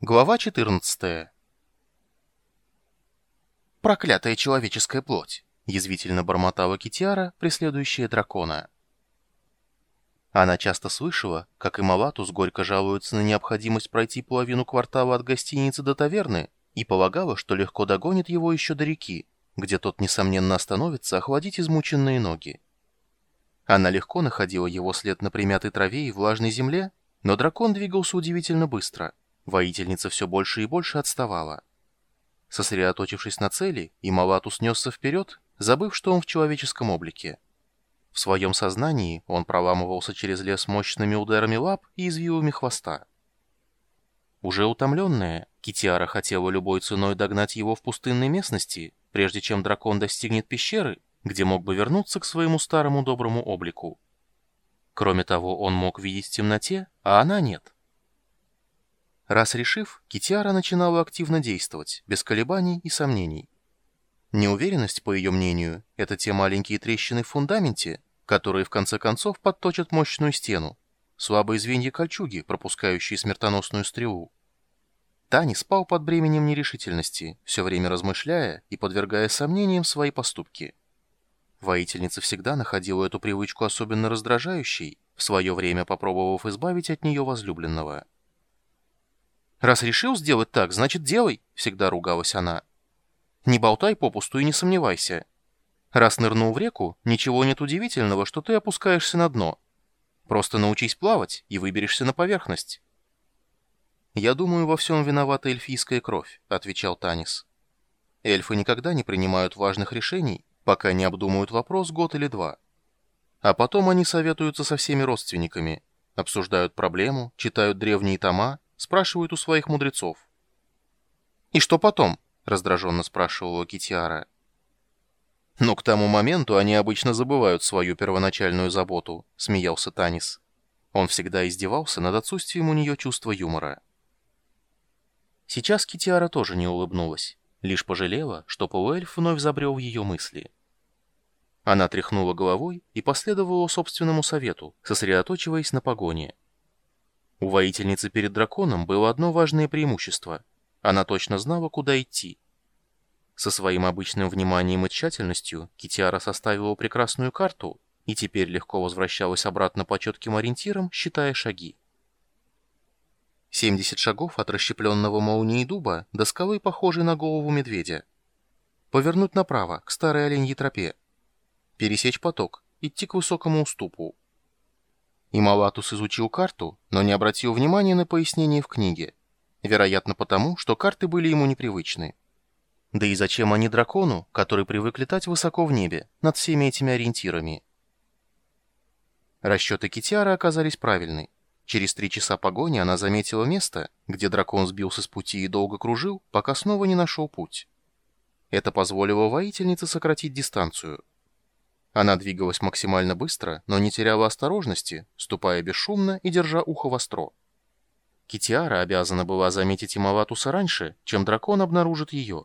Глава 14 «Проклятая человеческая плоть!» — язвительно бормотала Китиара, преследующая дракона. Она часто слышала, как и Малатус горько жалуется на необходимость пройти половину квартала от гостиницы до таверны, и полагала, что легко догонит его еще до реки, где тот, несомненно, остановится охладить измученные ноги. Она легко находила его след на примятой траве и влажной земле, но дракон двигался удивительно быстро — Воительница все больше и больше отставала. Сосредоточившись на цели, Ималатус несся вперед, забыв, что он в человеческом облике. В своем сознании он проламывался через лес мощными ударами лап и извивами хвоста. Уже утомленная, Китиара хотела любой ценой догнать его в пустынной местности, прежде чем дракон достигнет пещеры, где мог бы вернуться к своему старому доброму облику. Кроме того, он мог видеть в темноте, а она нет. Раз решив, Китиара начинала активно действовать, без колебаний и сомнений. Неуверенность, по ее мнению, это те маленькие трещины в фундаменте, которые в конце концов подточат мощную стену, слабые звенья кольчуги, пропускающие смертоносную стрелу. Тани спал под бременем нерешительности, все время размышляя и подвергая сомнениям свои поступки. Воительница всегда находила эту привычку особенно раздражающей, в свое время попробовав избавить от нее возлюбленного. «Раз решил сделать так, значит, делай», — всегда ругалась она. «Не болтай попусту и не сомневайся. Раз нырнул в реку, ничего нет удивительного, что ты опускаешься на дно. Просто научись плавать и выберешься на поверхность». «Я думаю, во всем виновата эльфийская кровь», — отвечал Танис. «Эльфы никогда не принимают важных решений, пока не обдумают вопрос год или два. А потом они советуются со всеми родственниками, обсуждают проблему, читают древние тома, спрашивают у своих мудрецов. «И что потом?» — раздраженно спрашивала Китиара. «Но к тому моменту они обычно забывают свою первоначальную заботу», — смеялся Танис. Он всегда издевался над отсутствием у нее чувства юмора. Сейчас Китиара тоже не улыбнулась, лишь пожалела, что полуэльф вновь забрел в ее мысли. Она тряхнула головой и последовала собственному совету, сосредоточиваясь на погоне. У воительницы перед драконом было одно важное преимущество. Она точно знала, куда идти. Со своим обычным вниманием и тщательностью Китиара составила прекрасную карту и теперь легко возвращалась обратно по четким ориентирам, считая шаги. 70 шагов от расщепленного молнии дуба до скалы, похожей на голову медведя. Повернуть направо, к старой оленьей тропе. Пересечь поток, идти к высокому уступу. И Малатус изучил карту, но не обратил внимания на пояснения в книге. Вероятно потому, что карты были ему непривычны. Да и зачем они дракону, который привык летать высоко в небе, над всеми этими ориентирами? Расчеты Китиара оказались правильны. Через три часа погони она заметила место, где дракон сбился с пути и долго кружил, пока снова не нашел путь. Это позволило воительнице сократить дистанцию. Она двигалась максимально быстро, но не теряла осторожности, ступая бесшумно и держа ухо востро. Китиара обязана была заметить Имаватуса раньше, чем дракон обнаружит ее.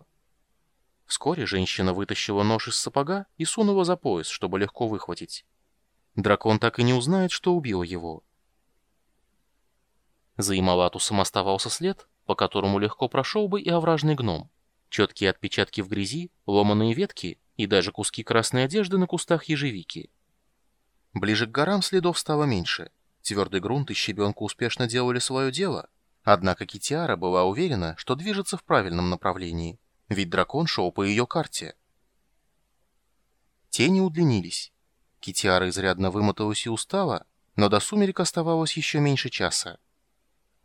Вскоре женщина вытащила нож из сапога и сунула за пояс, чтобы легко выхватить. Дракон так и не узнает, что убило его. За Ималатусом оставался след, по которому легко прошел бы и овражный гном. Четкие отпечатки в грязи, ломаные ветки и даже куски красной одежды на кустах ежевики. Ближе к горам следов стало меньше. Твердый грунт и щебенка успешно делали свое дело. Однако Китиара была уверена, что движется в правильном направлении, ведь дракон шел по ее карте. Тени удлинились. Китиара изрядно вымоталась и устала, но до сумерек оставалось еще меньше часа.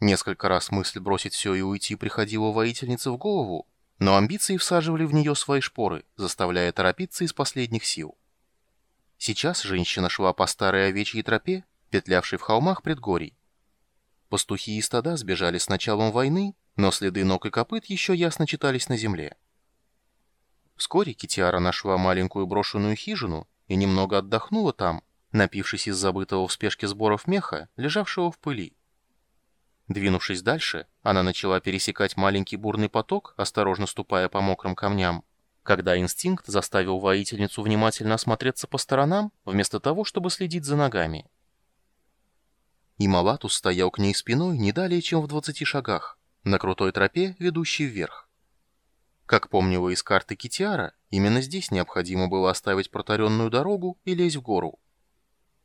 Несколько раз мысль бросить все и уйти приходила воительнице в голову, но амбиции всаживали в нее свои шпоры, заставляя торопиться из последних сил. Сейчас женщина шла по старой овечьей тропе, петлявшей в холмах предгорий. Пастухи и стада сбежали с началом войны, но следы ног и копыт еще ясно читались на земле. Вскоре Китиара нашла маленькую брошенную хижину и немного отдохнула там, напившись из забытого в спешке сборов меха, лежавшего в пыли. Двинувшись дальше, она начала пересекать маленький бурный поток, осторожно ступая по мокрым камням, когда инстинкт заставил воительницу внимательно осмотреться по сторонам, вместо того, чтобы следить за ногами. И Малатус стоял к ней спиной не далее, чем в двадцати шагах, на крутой тропе, ведущей вверх. Как помнила из карты Китиара, именно здесь необходимо было оставить протаренную дорогу и лезть в гору.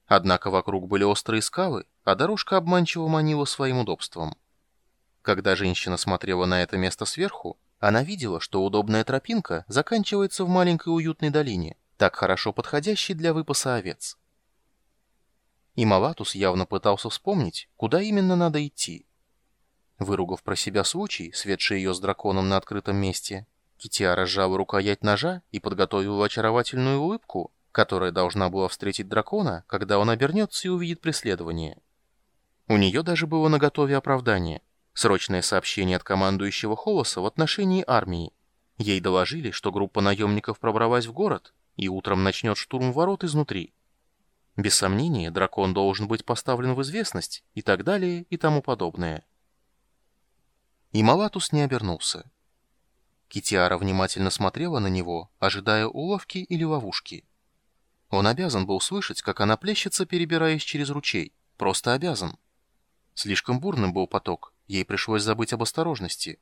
Однако вокруг были острые скалы, а дорожка обманчиво манила своим удобством. Когда женщина смотрела на это место сверху, она видела, что удобная тропинка заканчивается в маленькой уютной долине, так хорошо подходящей для выпаса овец. И Малатус явно пытался вспомнить, куда именно надо идти. Выругав про себя случай, светший ее с драконом на открытом месте, Кития разжала рукоять ножа и подготовила очаровательную улыбку, которая должна была встретить дракона, когда он обернется и увидит преследование. У нее даже было наготове оправдание. Срочное сообщение от командующего Холоса в отношении армии. Ей доложили, что группа наемников пробралась в город и утром начнет штурм ворот изнутри. Без сомнения, дракон должен быть поставлен в известность и так далее и тому подобное. И Малатус не обернулся. Китиара внимательно смотрела на него, ожидая уловки или ловушки. Он обязан был слышать, как она плещется, перебираясь через ручей. Просто обязан. Слишком бурным был поток, ей пришлось забыть об осторожности.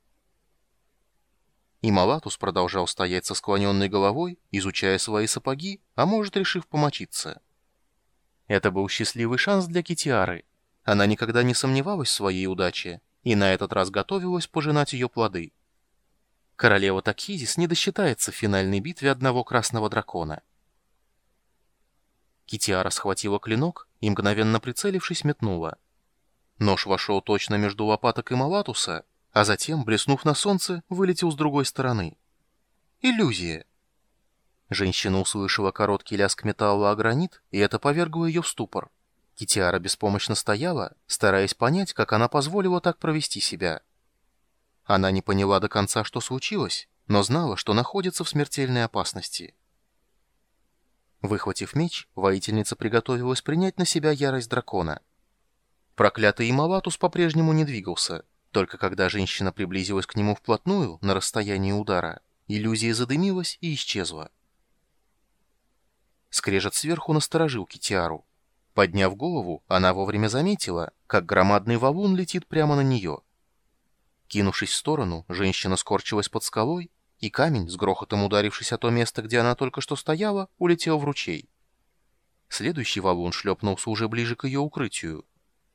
И Малатус продолжал стоять со склоненной головой, изучая свои сапоги, а может, решив помочиться. Это был счастливый шанс для Китиары. Она никогда не сомневалась в своей удаче, и на этот раз готовилась пожинать ее плоды. Королева Такхизис не досчитается в финальной битве одного красного дракона. Китиара схватила клинок и, мгновенно прицелившись, метнула. Нож вошел точно между лопаток и Малатуса, а затем, блеснув на солнце, вылетел с другой стороны. Иллюзия. Женщина услышала короткий лязг металла о гранит, и это повергло ее в ступор. Китиара беспомощно стояла, стараясь понять, как она позволила так провести себя. Она не поняла до конца, что случилось, но знала, что находится в смертельной опасности. Выхватив меч, воительница приготовилась принять на себя ярость дракона. Проклятый Ималатус по-прежнему не двигался, только когда женщина приблизилась к нему вплотную, на расстоянии удара, иллюзия задымилась и исчезла. Скрежет сверху насторожил Китиару. Подняв голову, она вовремя заметила, как громадный валун летит прямо на нее. Кинувшись в сторону, женщина скорчилась под скалой, и камень, с грохотом ударившись о то место, где она только что стояла, улетел в ручей. Следующий валун шлепнулся уже ближе к ее укрытию.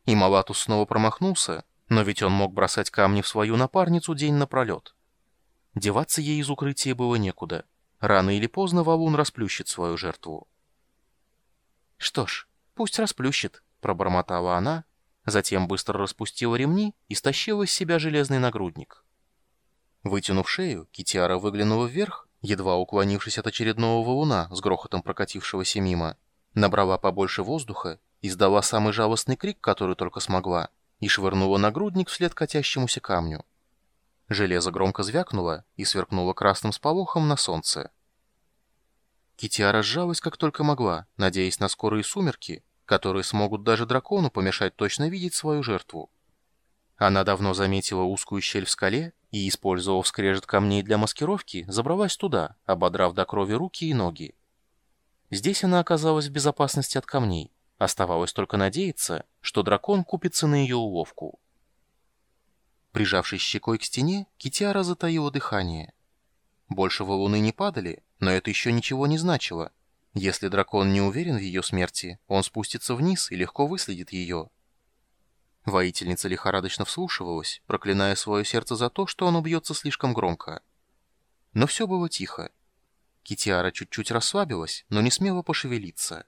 И Малатус снова промахнулся, но ведь он мог бросать камни в свою напарницу день напролет. Деваться ей из укрытия было некуда. Рано или поздно валун расплющит свою жертву. «Что ж, пусть расплющит», — пробормотала она, затем быстро распустила ремни и стащила из себя железный нагрудник. Вытянув шею, Китиара выглянула вверх, едва уклонившись от очередного валуна с грохотом прокатившегося мимо, набрала побольше воздуха, издала самый жалостный крик, который только смогла, и швырнула нагрудник вслед катящемуся камню. Железо громко звякнуло и сверкнуло красным сполохом на солнце. Китиара сжалась как только могла, надеясь на скорые сумерки, которые смогут даже дракону помешать точно видеть свою жертву. Она давно заметила узкую щель в скале и, использовав скрежет камней для маскировки, забралась туда, ободрав до крови руки и ноги. Здесь она оказалась в безопасности от камней. Оставалось только надеяться, что дракон купится на ее уловку. Прижавшись щекой к стене, Китиара затаила дыхание. Больше валуны не падали, но это еще ничего не значило. Если дракон не уверен в ее смерти, он спустится вниз и легко выследит ее. Воительница лихорадочно вслушивалась, проклиная свое сердце за то, что оно бьется слишком громко. Но все было тихо. Китиара чуть-чуть расслабилась, но не смела пошевелиться.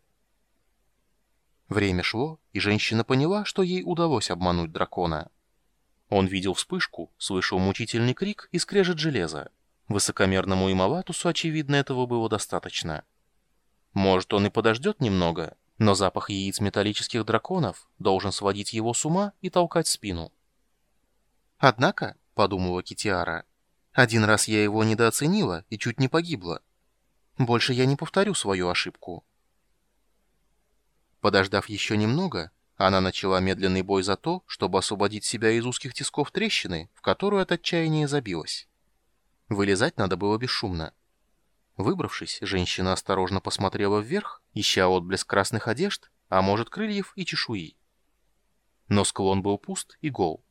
Время шло, и женщина поняла, что ей удалось обмануть дракона. Он видел вспышку, слышал мучительный крик и скрежет железа. Высокомерному Ималатусу, очевидно, этого было достаточно. Может, он и подождет немного, но запах яиц металлических драконов должен сводить его с ума и толкать спину. «Однако», — подумала Китиара, — «один раз я его недооценила и чуть не погибла. Больше я не повторю свою ошибку». Подождав еще немного, она начала медленный бой за то, чтобы освободить себя из узких тисков трещины, в которую от отчаяния забилась. Вылезать надо было бесшумно. Выбравшись, женщина осторожно посмотрела вверх, ища отблеск красных одежд, а может крыльев и чешуи. Но склон был пуст и гол.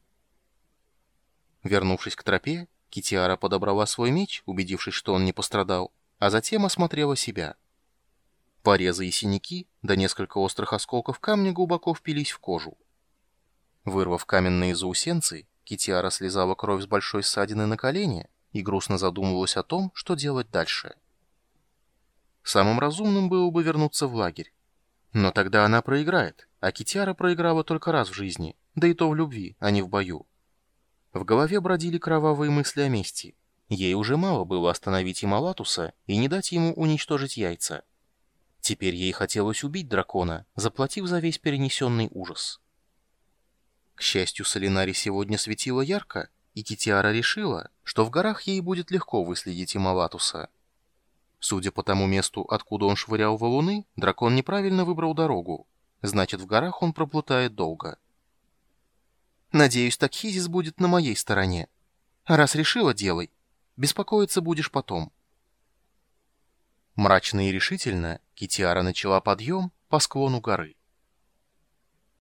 Вернувшись к тропе, Китиара подобрала свой меч, убедившись, что он не пострадал, а затем осмотрела себя. Порезы и синяки, да несколько острых осколков камня глубоко впились в кожу. Вырвав каменные заусенцы, Китиара слезала кровь с большой ссадины на колени и грустно задумывалась о том, что делать дальше. Самым разумным было бы вернуться в лагерь. Но тогда она проиграет, а Китиара проиграла только раз в жизни, да и то в любви, а не в бою. В голове бродили кровавые мысли о мести. Ей уже мало было остановить Ималатуса и не дать ему уничтожить яйца. Теперь ей хотелось убить дракона, заплатив за весь перенесенный ужас. К счастью, Солинари сегодня светило ярко, и Китиара решила, что в горах ей будет легко выследить Ималатуса. Судя по тому месту, откуда он швырял валуны, дракон неправильно выбрал дорогу. Значит, в горах он проплутает долго. Надеюсь, Такхизис будет на моей стороне. Раз решила, делай. Беспокоиться будешь потом. Мрачно и решительно Китиара начала подъем по склону горы.